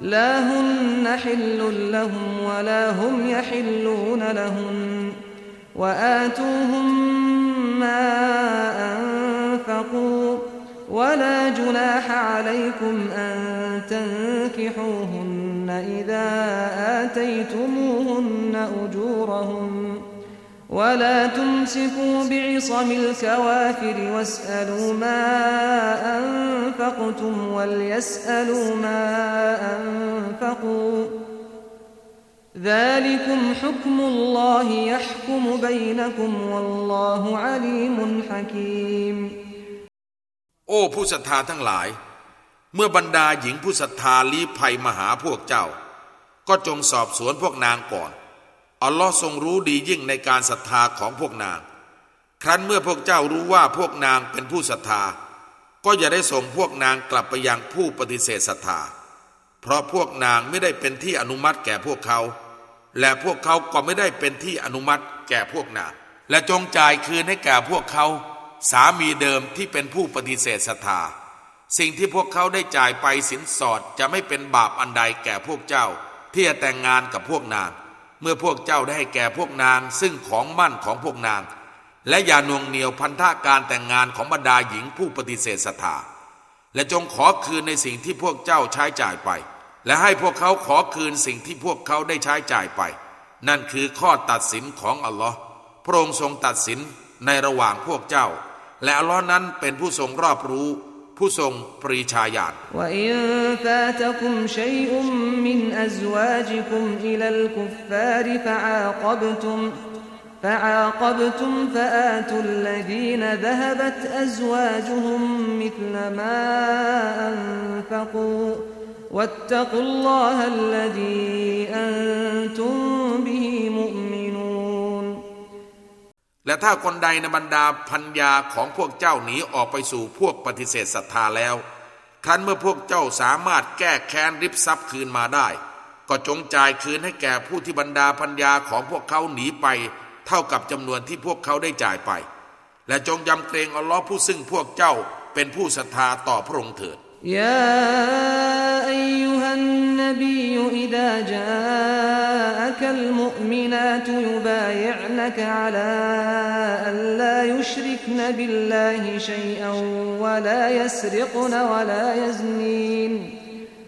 لا هن حل لهم ولا هم يحلون لهن وآتوهم ما أنفقوا ولا جناح عليكم أن تنكحوهن إذا آتيتموهن أجورهن ولا تمسكوا بعصم الكوافر واسألوا ما أنفقتم وليسألوا ما أنفقوا ذلكم حكم الله يحكم بينكم والله عليم حكيم โอ้ผู้ศรัทธาทั้งหลาย เมื่อบรรดาหญิงผู้ศรัทธาลี้ภัยมาหาพวกเจ้า ก็จงสอบสวนพวกนางก่อนอัลลอฮ์ทรงรู้ดียิ่งในการศรัทธาของพวกนาง ครั้นเมื่อพวกเจ้ารู้ว่าพวกนางเป็นผู้ศรัทธา ก็อย่าได้ส่งพวกนางกลับไปยังผู้ปฏิเสธศรัทธา เพราะพวกนางไม่ได้เป็นที่อนุมัติแก่พวกเขา และพวกเขาก็ไม่ได้เป็นที่อนุมัติแก่พวกนาง และจงจ่ายคืนให้แก่พวกเขา สามีเดิมที่เป็นผู้ปฏิเสธศรัทธา สิ่งที่พวกเขาได้จ่ายไปสินสอดจะไม่เป็นบาปอันใดแก่พวกเจ้า ที่จะแต่งงานกับพวกนาง เมื่อพวกเจ้าได้แก่พวกนางซึ่งของมั่นของพวกนาง และอย่านวงเหนียวพันธะการแต่งงานของบรรดาหญิงผู้ปฏิเสธศรัทธา และจงขอคืนในสิ่งที่พวกเจ้าใช้จ่ายไป และให้พวกเขาขอคืนสิ่งที่พวกเขาได้ใช้จ่ายไป นั่นคือข้อตัดสินของอัลลอฮ์พระองค์ทรงตัดสินในระหว่างพวกเจ้า และอัลลอฮ์นั้นเป็นผู้ทรงรอบรู้ผู้ทรงปรีชาญาณว่ละ فعاقبتم فآتوا الذين ذهبت أزواجهم مثل ما أنفقوا واتقوا الله الذي أنتم به مؤمنون และถ้าคนใดในบรรดาพัญญาของพวกเจ้าหนีออกไปสู่พวกปฏิเสธศรัทธาแล้ว ครั้นเมื่อพวกเจ้าสามารถแก้แค้นริบทรัพย์คืนมาได้ ก็จงจ่ายคืนให้แก่ผู้ที่บรรดาพัญญาของพวกเขาหนีไป เท่ากับจำนวนที่พวกเขาได้จ่ายไป และจงยำเกรงอัลลอฮ์ผู้ซึ่งพวกเจ้าเป็นผู้ศรัทธาต่อพระองค์เถิดยาอายฮันนบีอิดาจาอักัลมุมินาตยุบายิอนกอัลาอัลลายุชริกนบิลลาฮิชัยอันวะลายัสริกนวะลายัซนีน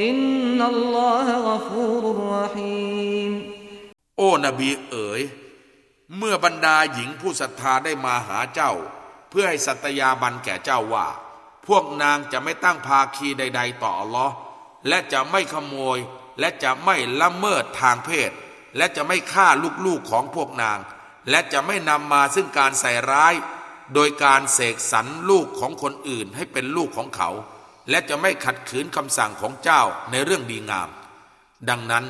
อินนัลลอฮะกฟูรุรรหีมโอ้นบีเอ๋ย เมื่อบรรดาหญิงผู้ศรัทธาได้มาหาเจ้า เพื่อให้สัตยาบันแก่เจ้าว่า พวกนางจะไม่ตั้งภาคีใด ๆ ต่ออัลลอฮ์และจะไม่ขโมย และจะไม่ละเมิดทางเพศ และจะไม่ฆ่าลูกๆของพวกนาง และจะไม่นำมาซึ่งการใส่ร้าย โดยการเสกสรรลูกของคนอื่นให้เป็นลูกของเขา และจะไม่ขัดขืนคำสั่งของเจ้าในเรื่องดีงาม ดังนั้น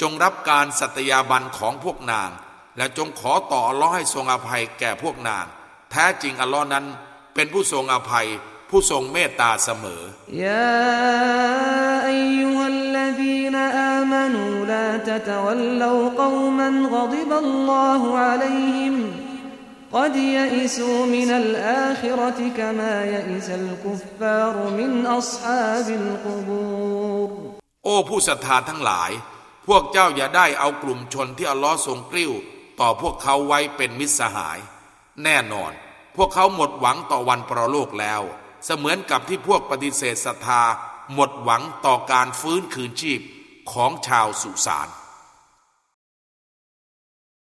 จงรับการสัตยาบันของพวกนาง และจงขอต่ออัลลอฮ์ให้ทรงอภัยแก่พวกนาง แท้จริงอัลลอฮ์นั้นเป็นผู้ทรงอภัยผู้ทรงเมตตาเสมอยาอายุฮัลลดีนอามานูลาตะตะวัลลวกอมันกดิบัลลอฮุอะลัยฮิม قد يئسوا من الآخرة كما يئس الكفار من أصحاب القبور โอ้ผู้ศรัทธาทั้งหลาย พวกเจ้าอย่าได้เอากลุ่มชนที่อัลลอฮ์ทรงกริ้ว ต่อพวกเขาไว้เป็นมิตรสหาย แน่นอน พวกเขาหมดหวังต่อวันปรโลกแล้ว เสมือนกับที่พวกปฏิเสธศรัทธา หมดหวังต่อการฟื้นคืนชีพของชาวสุสาน